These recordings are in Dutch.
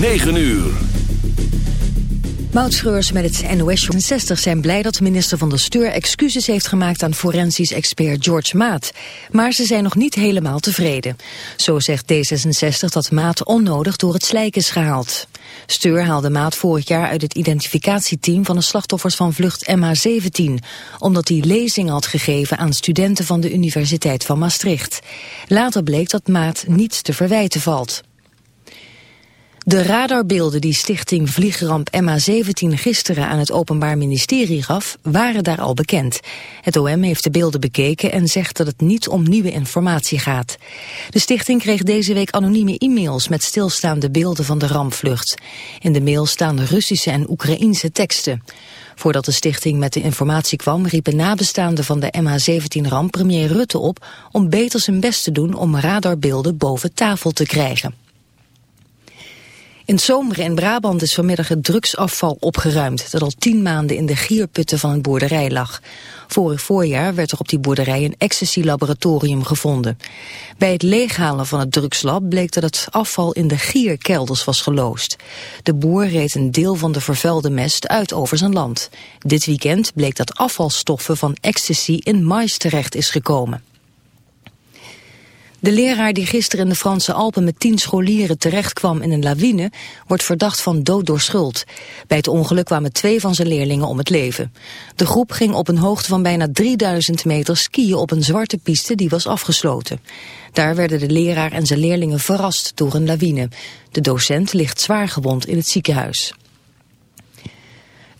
9 uur. Moutschreurs met het NOS 60 zijn blij dat minister van de Steur excuses heeft gemaakt aan forensisch expert George Maat. Maar ze zijn nog niet helemaal tevreden. Zo zegt D66 dat Maat onnodig door het slijk is gehaald. Steur haalde Maat vorig jaar uit het identificatieteam van de slachtoffers van vlucht MH17, omdat hij lezingen had gegeven aan studenten van de Universiteit van Maastricht. Later bleek dat Maat niets te verwijten valt. De radarbeelden die stichting Vliegramp MH17 gisteren aan het Openbaar Ministerie gaf, waren daar al bekend. Het OM heeft de beelden bekeken en zegt dat het niet om nieuwe informatie gaat. De stichting kreeg deze week anonieme e-mails met stilstaande beelden van de rampvlucht. In de mail staan Russische en Oekraïense teksten. Voordat de stichting met de informatie kwam, riepen nabestaanden van de MH17-ramp premier Rutte op om beter zijn best te doen om radarbeelden boven tafel te krijgen. In Zomeren in Brabant is vanmiddag het drugsafval opgeruimd... dat al tien maanden in de gierputten van een boerderij lag. Vorig voorjaar werd er op die boerderij een ecstasy-laboratorium gevonden. Bij het leeghalen van het drugslab bleek dat het afval in de gierkelders was geloosd. De boer reed een deel van de vervuilde mest uit over zijn land. Dit weekend bleek dat afvalstoffen van ecstasy in mais terecht is gekomen. De leraar die gisteren in de Franse Alpen met tien scholieren terechtkwam in een lawine, wordt verdacht van dood door schuld. Bij het ongeluk kwamen twee van zijn leerlingen om het leven. De groep ging op een hoogte van bijna 3000 meter skiën op een zwarte piste die was afgesloten. Daar werden de leraar en zijn leerlingen verrast door een lawine. De docent ligt zwaar gewond in het ziekenhuis.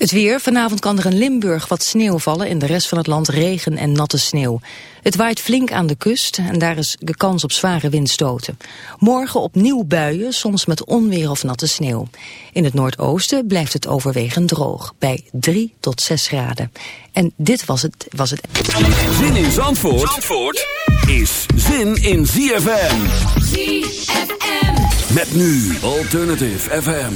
Het weer. Vanavond kan er in Limburg wat sneeuw vallen. In de rest van het land regen en natte sneeuw. Het waait flink aan de kust en daar is de kans op zware windstoten. Morgen opnieuw buien, soms met onweer of natte sneeuw. In het noordoosten blijft het overwegend droog. Bij 3 tot 6 graden. En dit was het. Was het. Zin in Zandvoort, Zandvoort is zin in ZFM. ZFM. Met nu Alternative FM.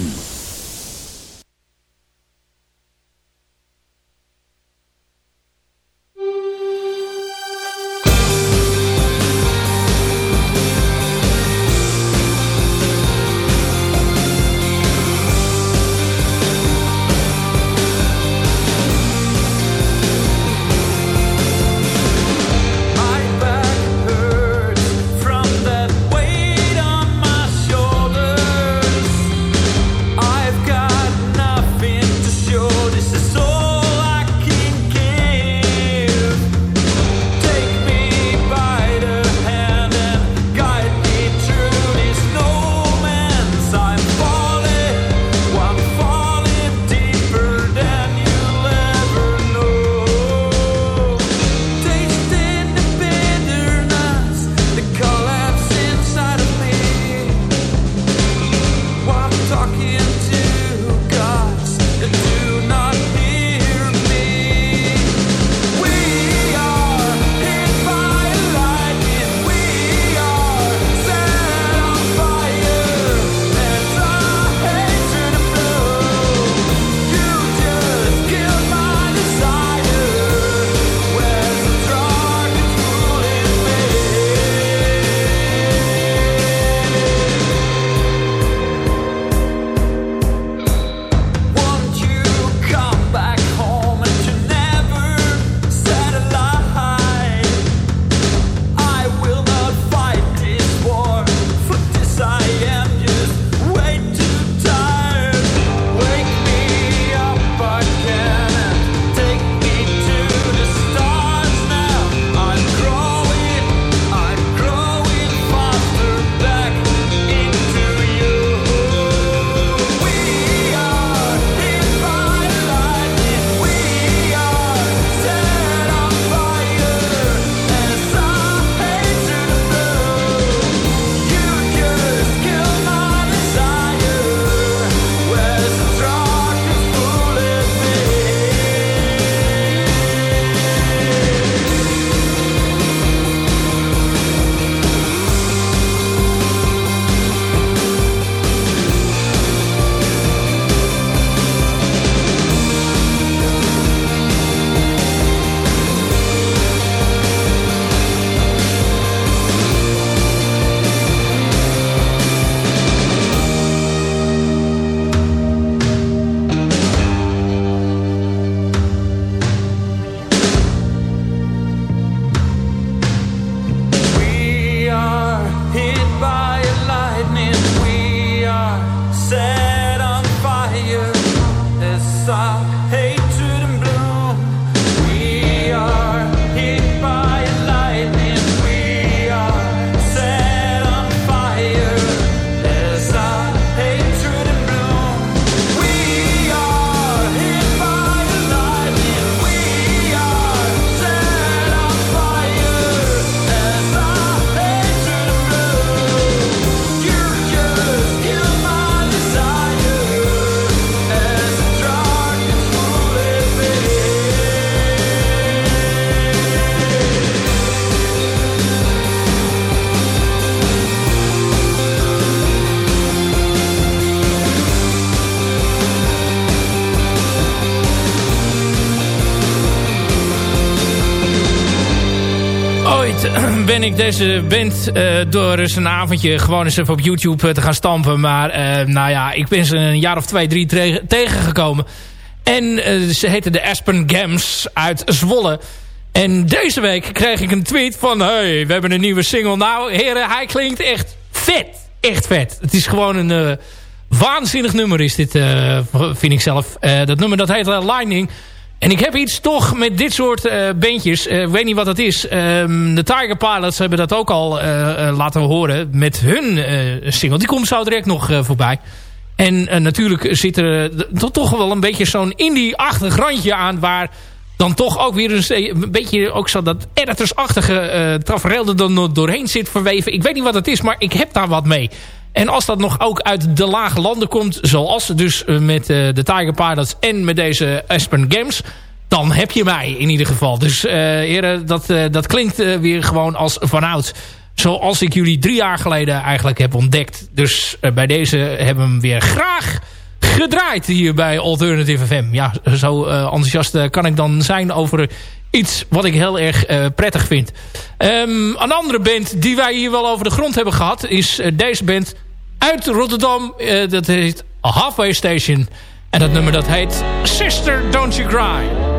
Ben ik deze band uh, door eens een avondje gewoon eens even op YouTube eh, te gaan stampen. Maar uh, nou ja, ik ben ze een jaar of twee, drie tegengekomen. En ze heten de Aspen Gams uit Zwolle. En deze week kreeg ik een tweet van... Hey, we hebben een nieuwe single. Nou, heren, hij klinkt echt vet. Echt vet. Het is gewoon een waanzinnig nummer is dit, vind ik zelf. dat nummer dat heet Lightning... En ik heb iets toch met dit soort uh, bandjes. Uh, ik weet niet wat dat is. Um, de Tiger Pilots hebben dat ook al uh, laten horen. Met hun single. Die komt zo direct nog voorbij. En natuurlijk zit er toch wel een beetje zo'n indie-achtig randje aan. Waar dan toch ook weer een, een beetje ook zo dat editorsachtige uh, tafereel er dan doorheen zit verweven. Ik weet niet wat het is, maar ik heb daar wat mee. En als dat nog ook uit de lage landen komt, zoals dus eh, met uh, de Tiger Pilots en met deze Aspen Games, dan heb je mij in ieder geval. Dus uh, dat, dat klinkt weer gewoon als vanouds. Zoals ik jullie drie jaar geleden eigenlijk heb ontdekt. Dus bij deze hebben we hem weer graag gedraaid hier bij Alternative FM. Ja, zo enthousiast kan ik dan zijn over iets wat ik heel erg prettig vind. Um, een andere band die wij hier wel over de grond hebben gehad... is deze band uit Rotterdam. Uh, dat heet Halfway Station. En dat nummer dat heet Sister Don't You Cry.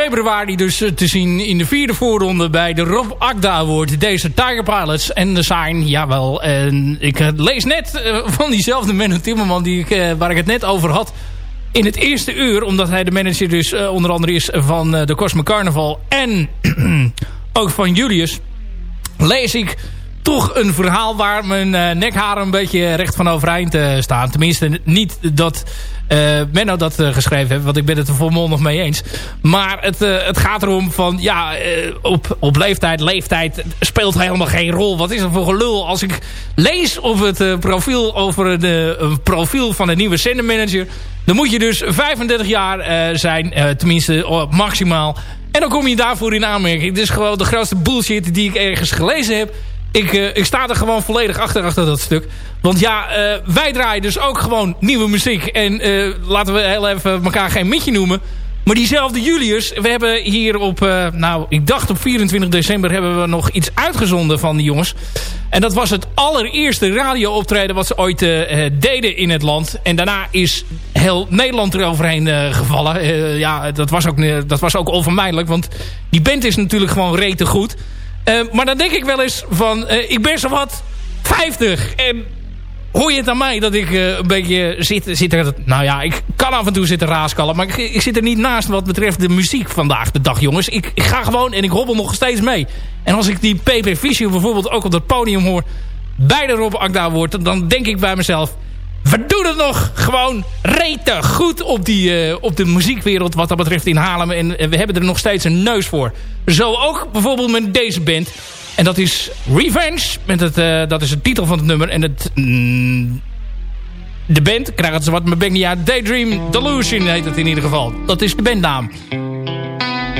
Februari dus eh, te zien in de vierde voorronde bij de Rob Agda Award. Deze Tiger Pilots en de Sign. Jawel, en ik eh, lees net eh, van diezelfde Menno Timmerman die ik, waar ik het net over had. In het eerste uur, omdat hij de manager dus onder andere is van de Cosmic Carnival. En ook van Julius. Lees ik toch een verhaal waar mijn nekharen een beetje recht van overeind staan. Tenminste, niet dat uh, Menno dat geschreven heeft. Want ik ben het er volmondig mee eens. Maar het, het gaat erom van... Ja, op, op leeftijd, leeftijd speelt helemaal geen rol. Wat is er voor gelul? Als ik lees op het profiel over de profiel van een nieuwe zendermanager... Dan moet je dus 35 jaar zijn. tenminste, maximaal. En dan kom je daarvoor in aanmerking. Dit is gewoon de grootste bullshit die ik ergens gelezen heb. Ik, uh, ik sta er gewoon volledig achter, achter dat stuk. Want ja, uh, wij draaien dus ook gewoon nieuwe muziek. En uh, laten we heel even elkaar geen mitje noemen. Maar diezelfde Julius, we hebben hier op, nou, ik dacht op 24 december hebben we nog iets uitgezonden van die jongens. En dat was het allereerste radiooptreden wat ze ooit deden in het land. En daarna is heel Nederland eroverheen gevallen. ja, dat was, ook, dat was ook onvermijdelijk, want die band is natuurlijk gewoon rete goed. Maar dan denk ik wel eens van... ik ben zo wat 50. En hoor je het aan mij dat ik een beetje zit, zit er... Nou ja, ik kan af en toe zitten raaskallen. Maar ik, ik, zit er niet naast wat betreft de muziek vandaag de dag, jongens. Ik, ik ga gewoon en ik hobbel nog steeds mee. En als ik die PP Visio bijvoorbeeld ook op dat podium hoor... bij de Rob Akda wordt... dan denk ik bij mezelf we doen het nog gewoon rete goed op, die, uh, op de muziekwereld wat dat betreft in Haarlem. En, we hebben er nog steeds een neus voor. Zo ook bijvoorbeeld met deze band. En dat is Revenge. Met het, uh, dat is de titel van het nummer. En het, mm, de band, krijgen ze wat mijn bek. Daydream Delusion heet het in ieder geval. Dat is de bandnaam.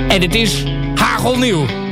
En het is hagelnieuw.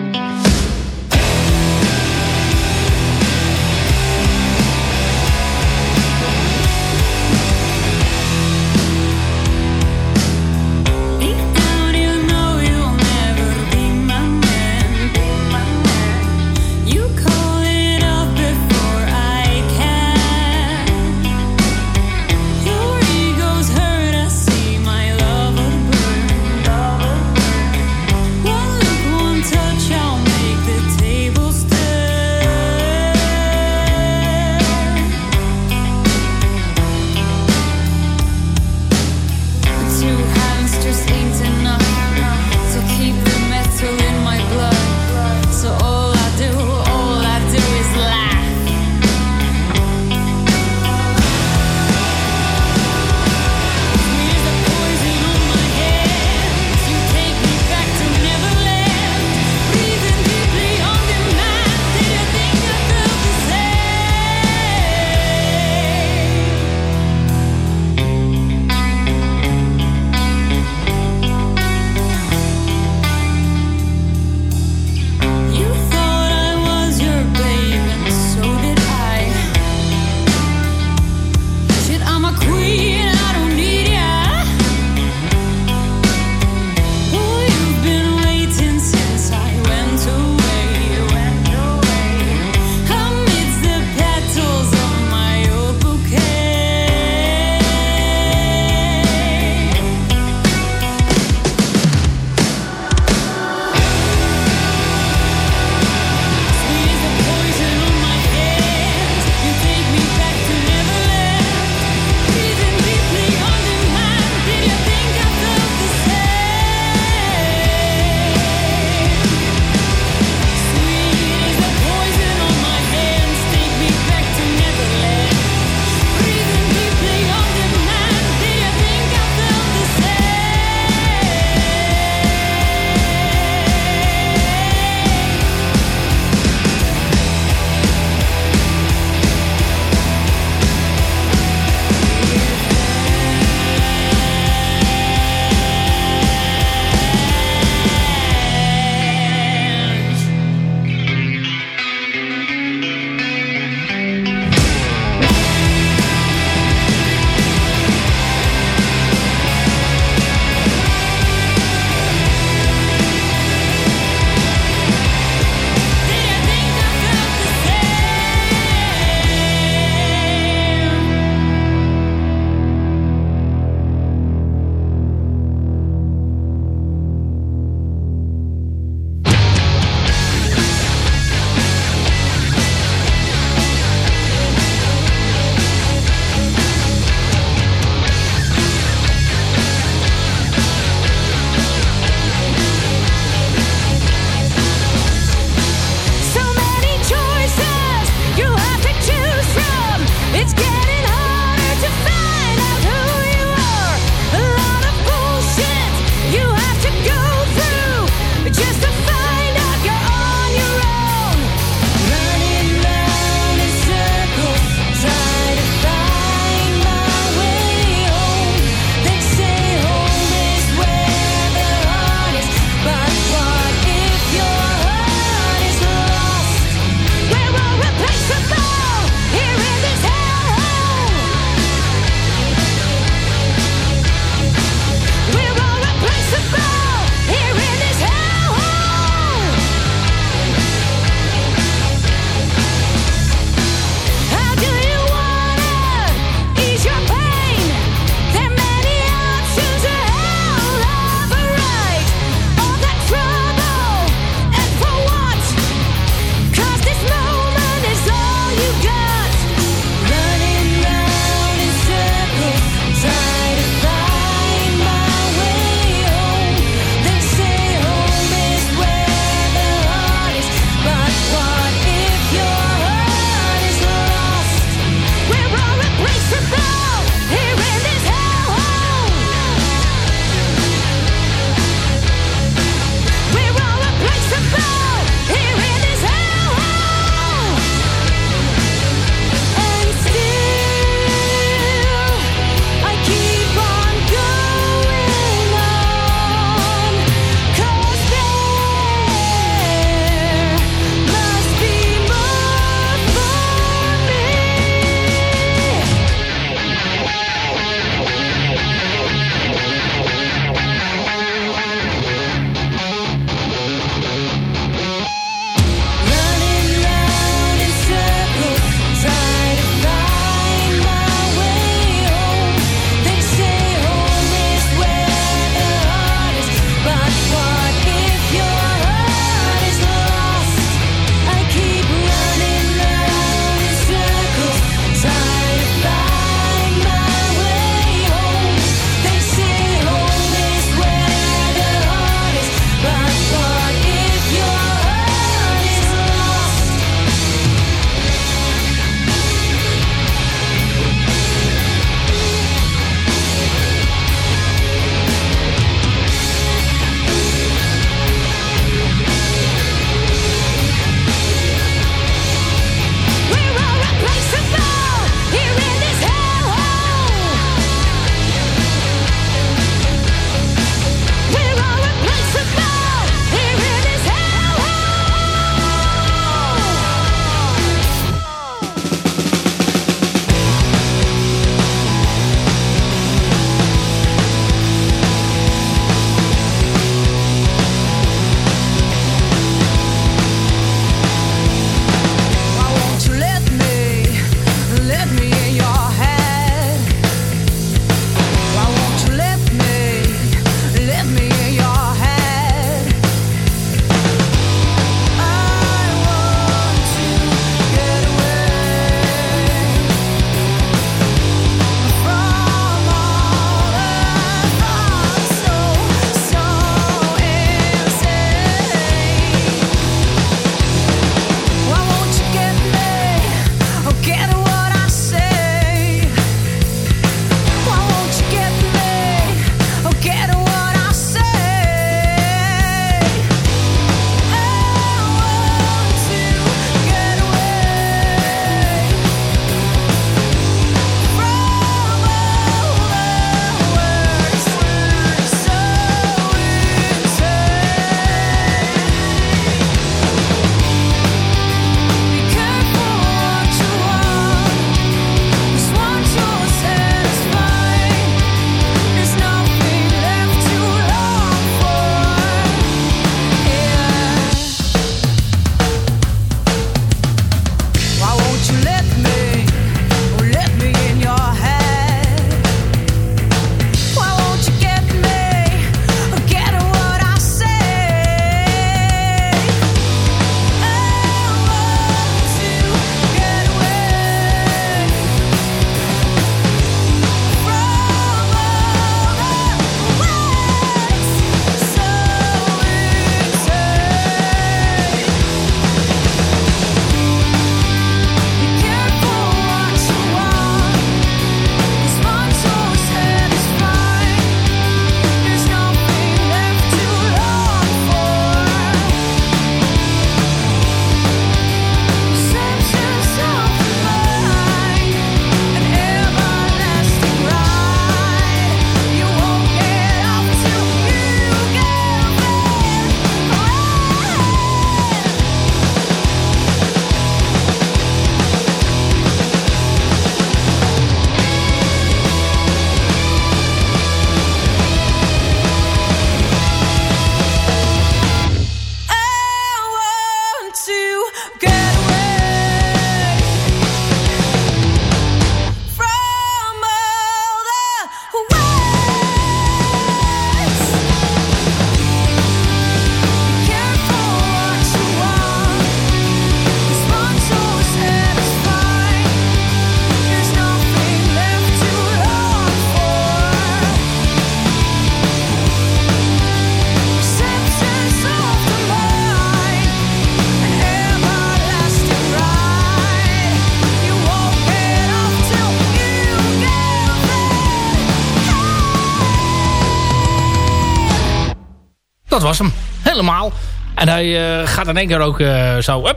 Dat was hem. Helemaal. En hij uh, gaat in één keer ook uh, zo...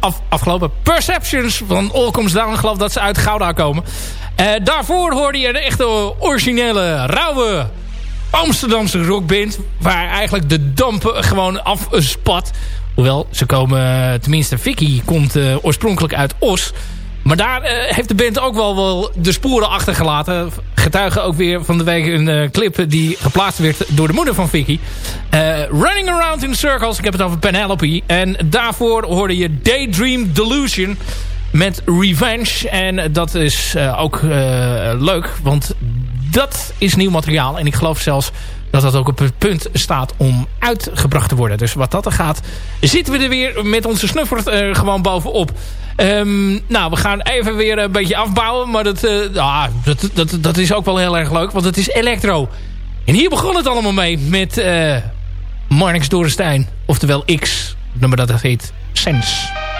Af, afgelopen. Perceptions van All Comes Down. Ik geloof dat ze uit Gouda komen. Uh, daarvoor hoorde je de echte originele, rauwe Amsterdamse rockband. Waar eigenlijk de dampen gewoon afspat. Hoewel, ze komen... Tenminste, Vicky komt oorspronkelijk uit Os... Maar daar uh, heeft de band ook wel, wel de sporen achtergelaten. Getuigen ook weer van de week een uh, clip die geplaatst werd door de moeder van Vicky. Uh, Running Around in Circles. Ik heb het over Penelope. En daarvoor hoorde je Daydream Delusion met Revenge. En dat is ook leuk, want dat is nieuw materiaal. En ik geloof zelfs dat dat ook op het punt staat om uitgebracht te worden. Dus wat dat er gaat, zitten we er weer met onze snuffert uh, gewoon bovenop. Um, nou, we gaan even weer een beetje afbouwen. Maar dat, uh, ah, dat, dat, dat is ook wel heel erg leuk, want het is elektro. En hier begon het allemaal mee met uh, Marnix. Oftewel X, nummer dat heet Sense.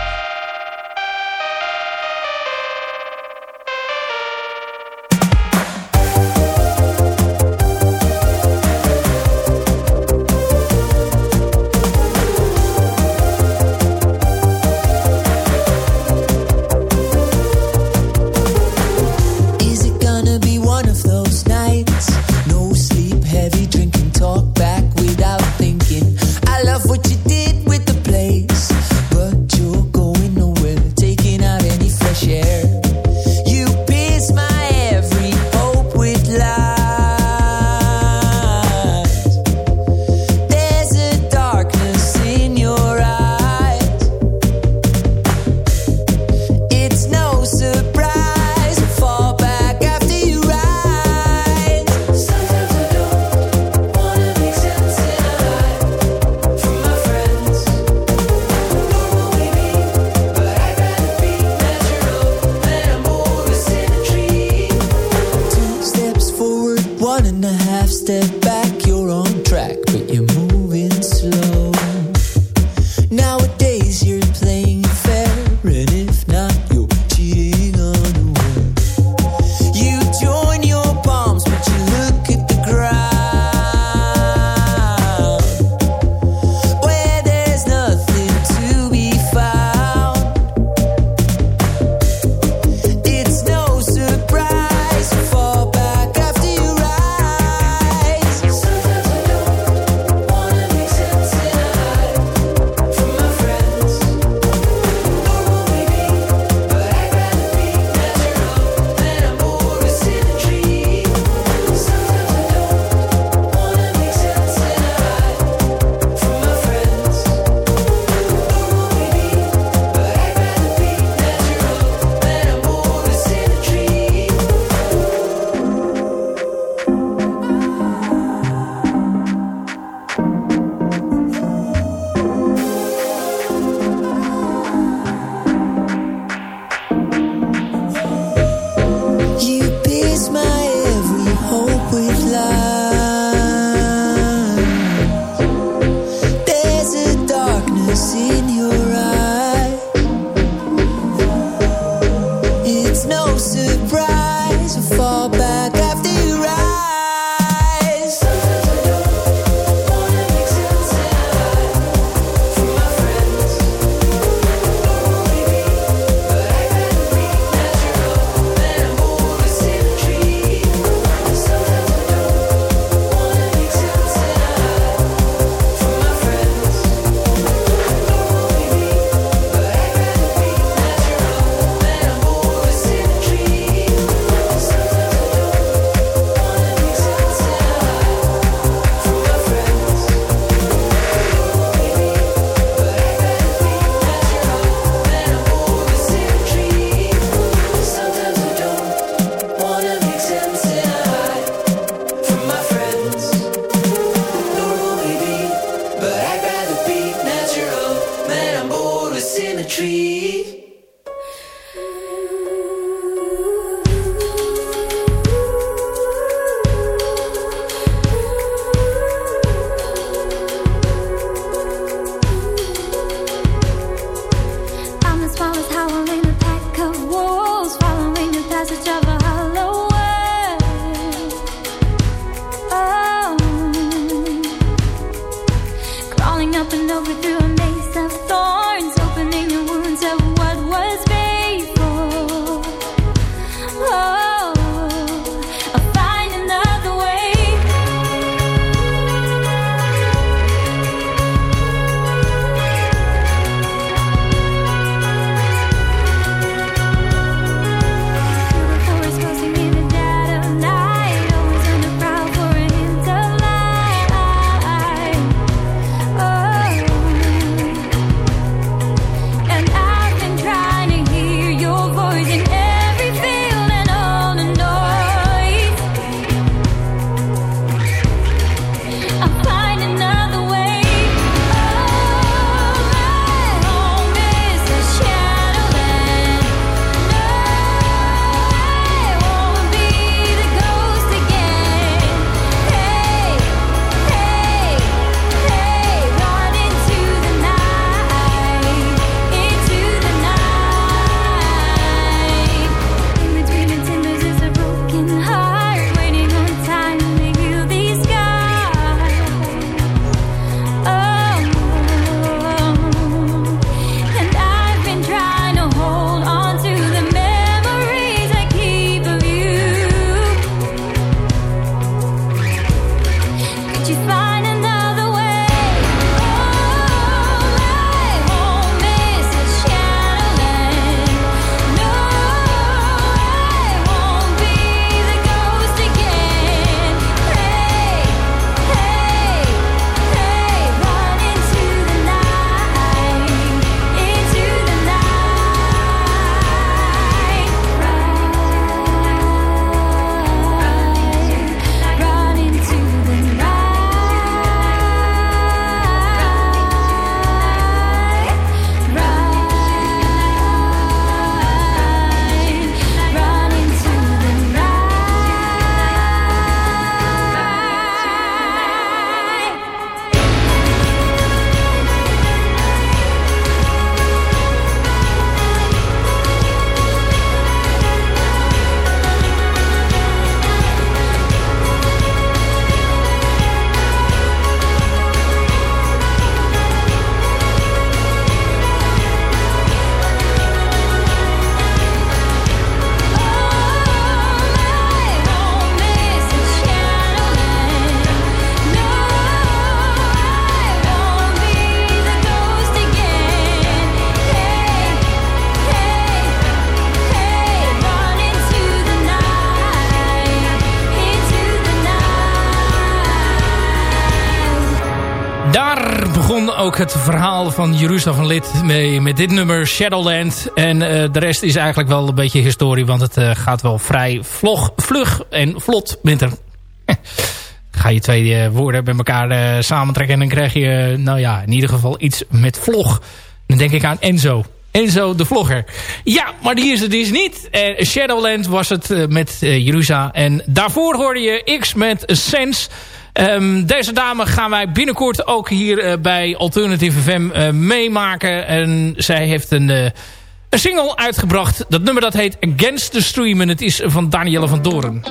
Ook het verhaal van Jeruzalem van Lid mee, met dit nummer Shadowland. En uh, de rest is eigenlijk wel een beetje historie, want het uh, gaat wel vrij vlog, vlug en vlot met er. Ga je twee uh, woorden bij elkaar samentrekken en dan krijg je, nou ja, in ieder geval iets met vlog. Dan denk ik aan Enzo. Enzo de vlogger. Ja, maar die is het dus niet. Shadowland was het met Jeruzalem. En daarvoor hoorde je X met Sense... Um, deze dame gaan wij binnenkort ook hier uh, bij Alternative FM uh, meemaken. En zij heeft een, uh, een single uitgebracht. Dat nummer dat heet Against the Stream. En het is van Danielle van Doren.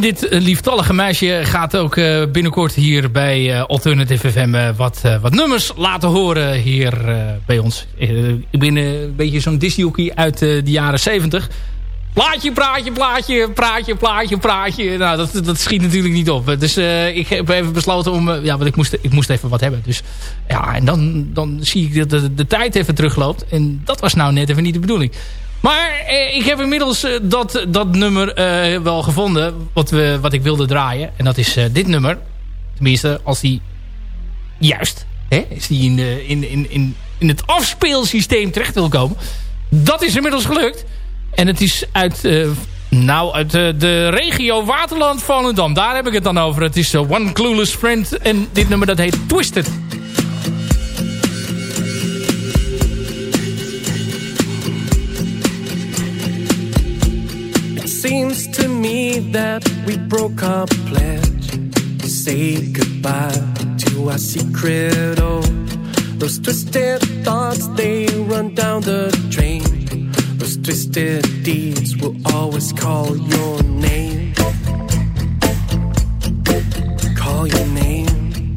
Dit lieftallige meisje gaat ook binnenkort hier bij Alternative FM wat, wat nummers laten horen hier bij ons. ik ben een beetje zo'n Disney uit de jaren 70. Plaatje, praatje, plaatje, praatje, plaatje, praatje. Nou, dat, dat schiet natuurlijk niet op. Dus ik heb even besloten om... Ja, want ik moest, ik moest even wat hebben. Dus ja, en dan, dan zie ik dat de, de tijd even terugloopt. En dat was nou net even niet de bedoeling. Maar eh, ik heb inmiddels uh, dat, dat nummer uh, wel gevonden. Wat, we, wat ik wilde draaien. En dat is dit nummer. Tenminste, als die... Juist. Hè, is die in, in, in, in, in het afspeelsysteem terecht wil komen. Dat is inmiddels gelukt. En het is uit, nou, uit de regio Waterland Volendam. Daar heb ik het dan over. Het is One Clueless Friend. En dit nummer dat heet Twisted. Seems to me that we broke our pledge. To say goodbye to our secret. Oh, those twisted thoughts, they run down the drain. Those twisted deeds will always call your name. Call your name.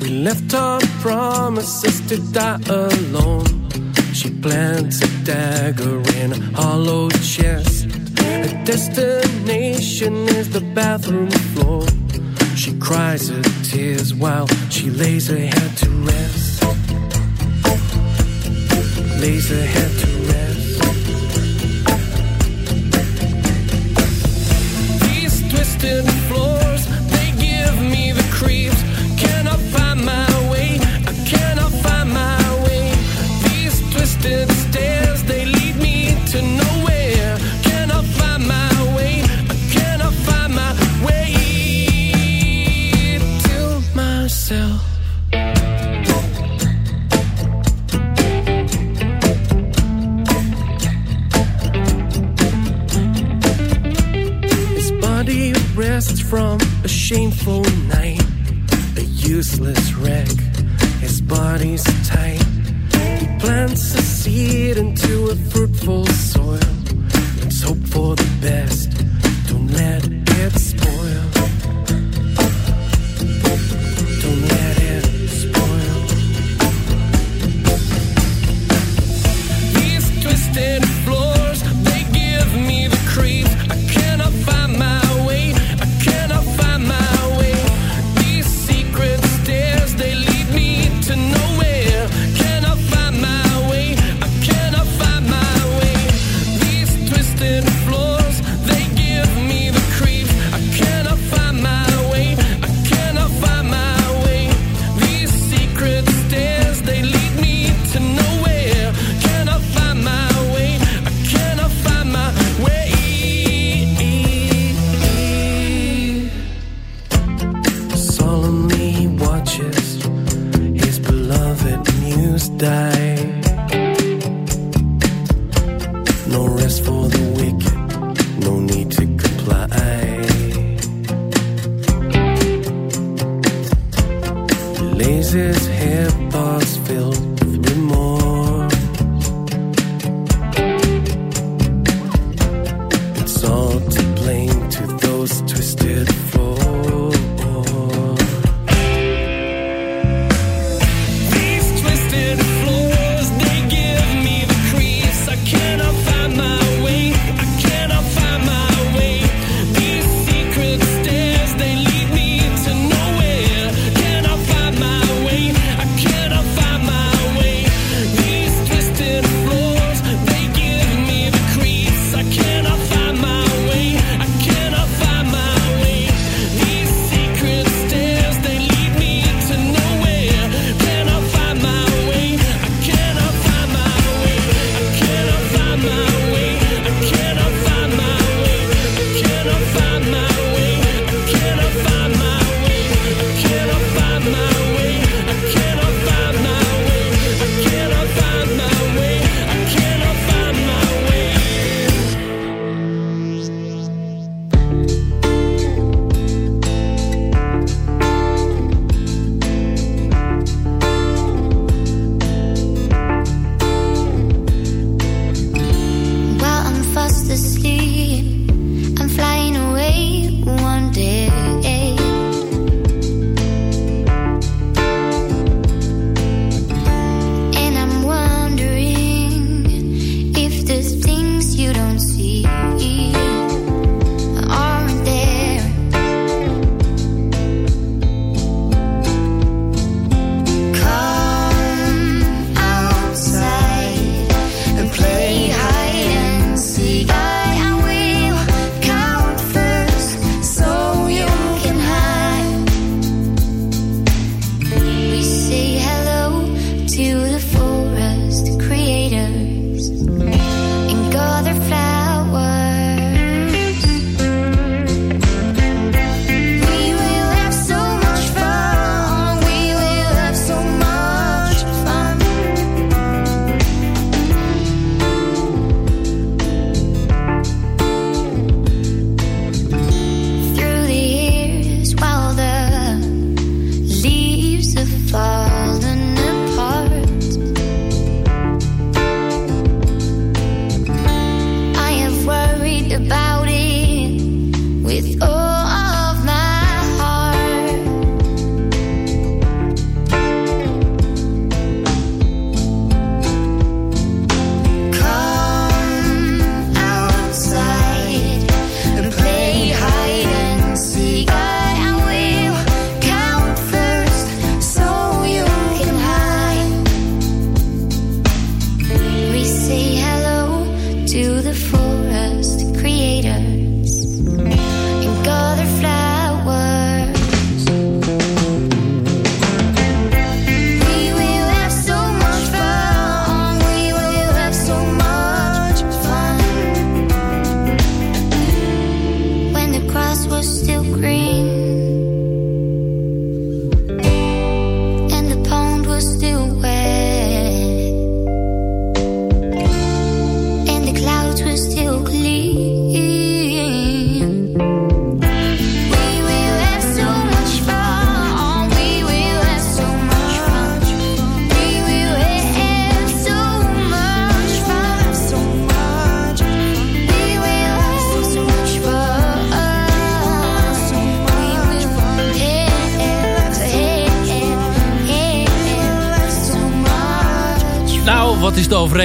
We left our promises to die alone. She plants a dagger in a hollow chest. Her destination is the bathroom floor. She cries her tears while she lays her head to rest lays her head to rest.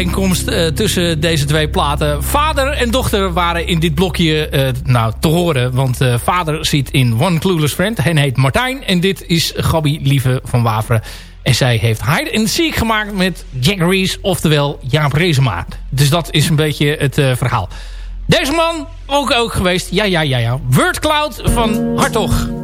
Overeenkomst uh, tussen deze twee platen? Vader en dochter waren in dit blokje uh, nou, te horen. Want uh, vader zit in One Clueless Friend. Hij heet Martijn. En dit is Gabby Lieve van Waveren. En zij heeft Hide and Seek gemaakt met Jack Reese. Oftewel Jaap Reesema. Dus dat is een beetje het verhaal. Deze man ook ook geweest. Ja, ja, ja, ja. Wordcloud van Hartog.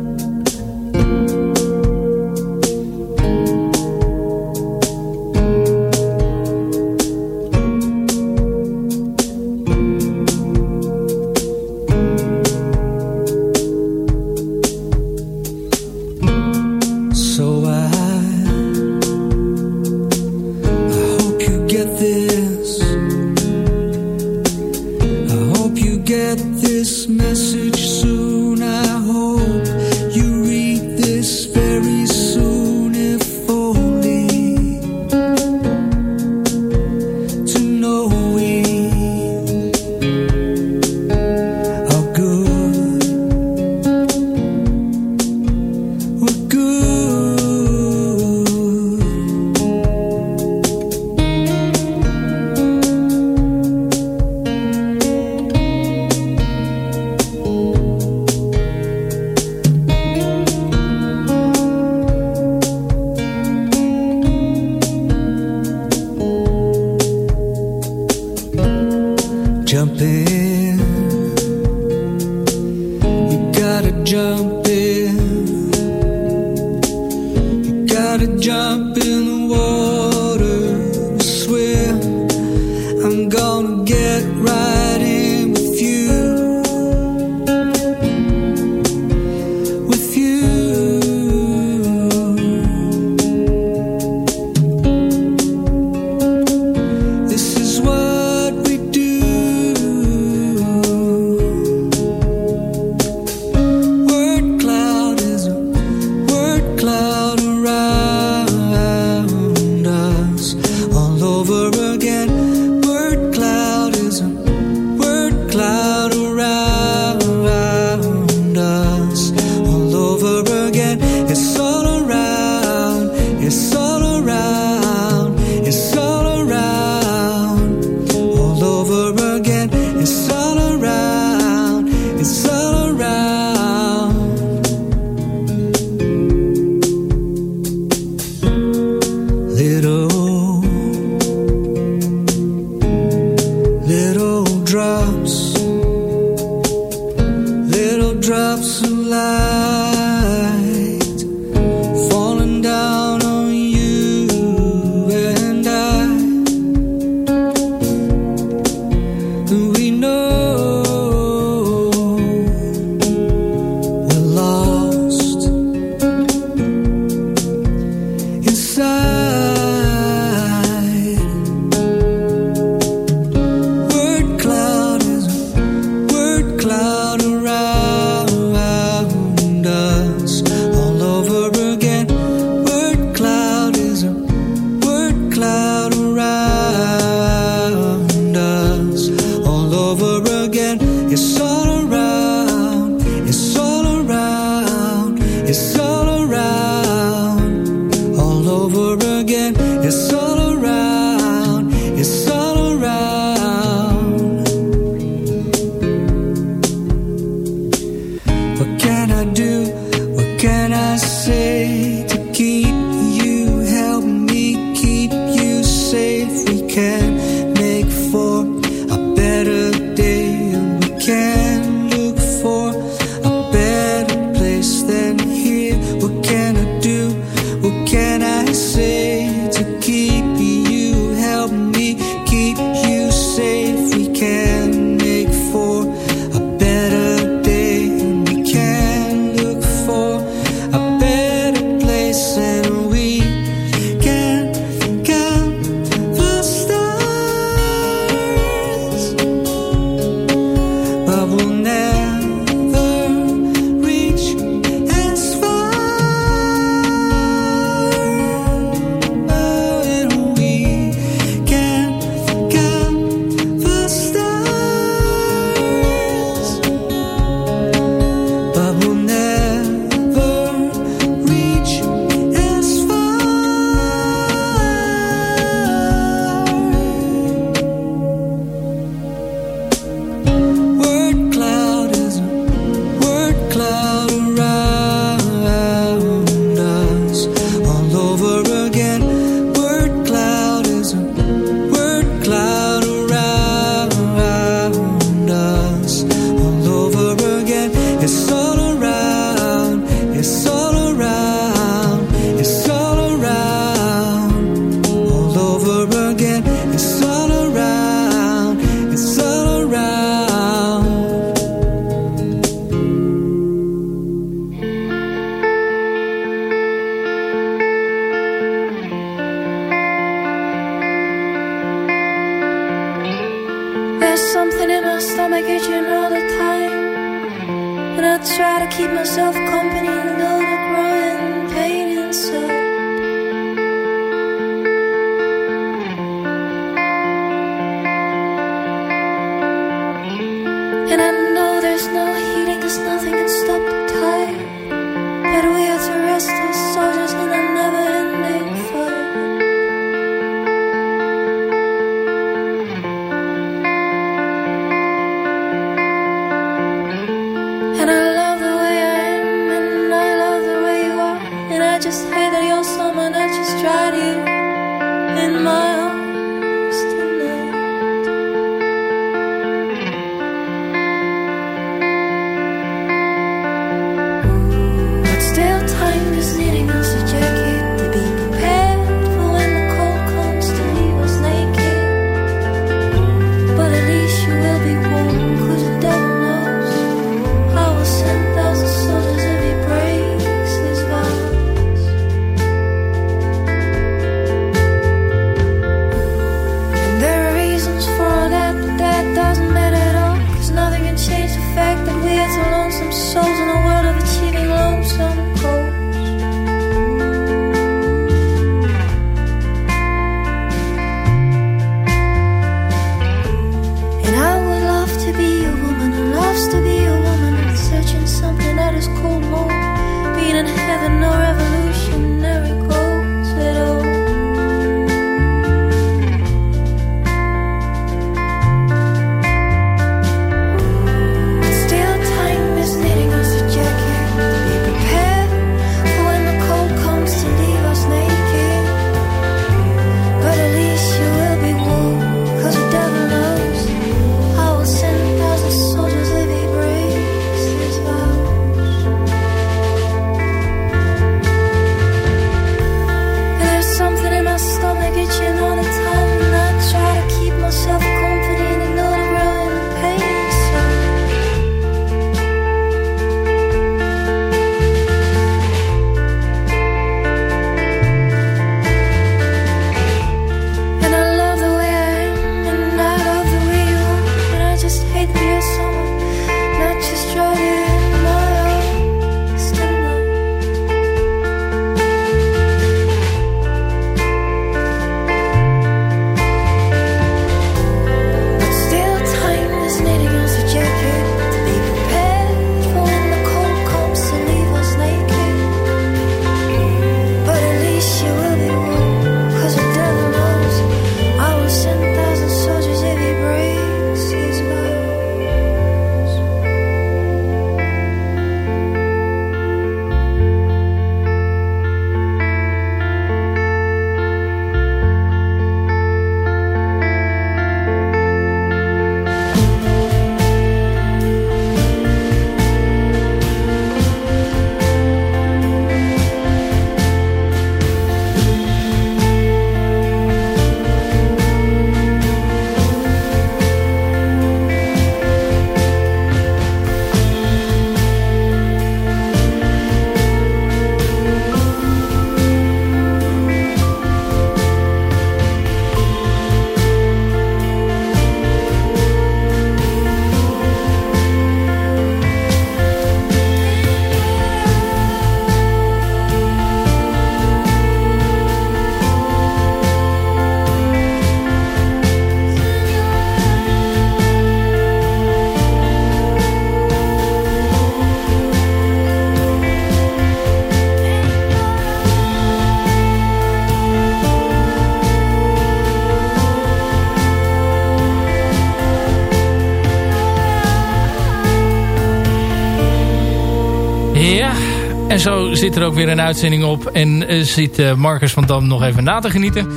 Zo zit er ook weer een uitzending op. En eh, zit eh, Marcus van Dam nog even na te genieten.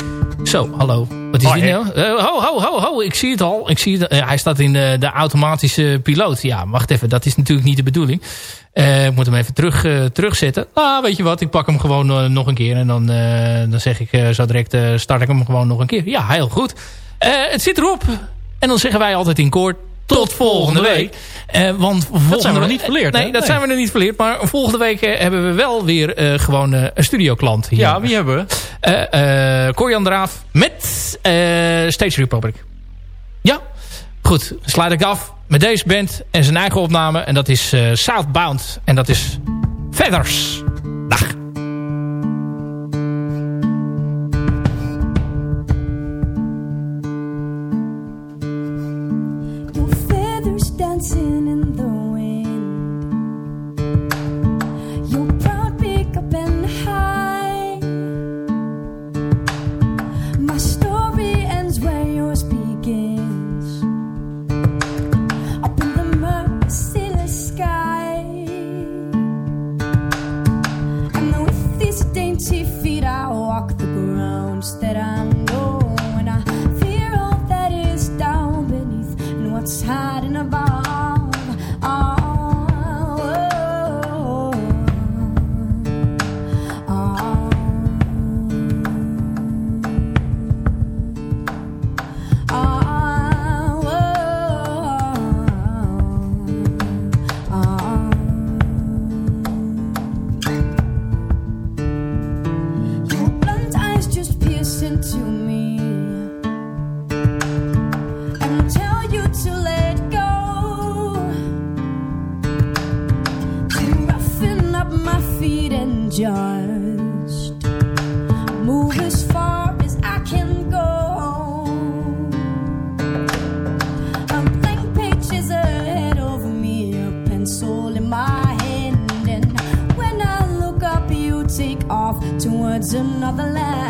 Zo, hallo. Wat is die hè? nou? Eh, ho, ho, ho, ho. Ik zie het al. Ik zie het, hij staat in de, de automatische piloot. Ja, wacht even. Dat is natuurlijk niet de bedoeling. Ik moet hem even terug, terugzetten. Ah, weet je wat. Ik pak hem gewoon nog een keer. En dan, dan zeg ik zo direct start ik hem gewoon nog een keer. Ja, heel goed. Het zit erop. En dan zeggen wij altijd in koord. Tot volgende week. Eh, want volgende zijn we nog niet verleerd, Nee, hè? dat Nee. zijn we nog niet verleerd. Maar volgende week eh, hebben we wel weer eh, gewoon een studioklant hier. Ja, wie hebben we? Corian Draaf met Stage Republic. Ja, goed. sluit ik af met deze band en zijn eigen opname. En dat is Southbound. En dat is Feathers. Dag. just move as far as I can go. A blank page is ahead of me, a pencil in my hand, and when I look up, you take off towards another land.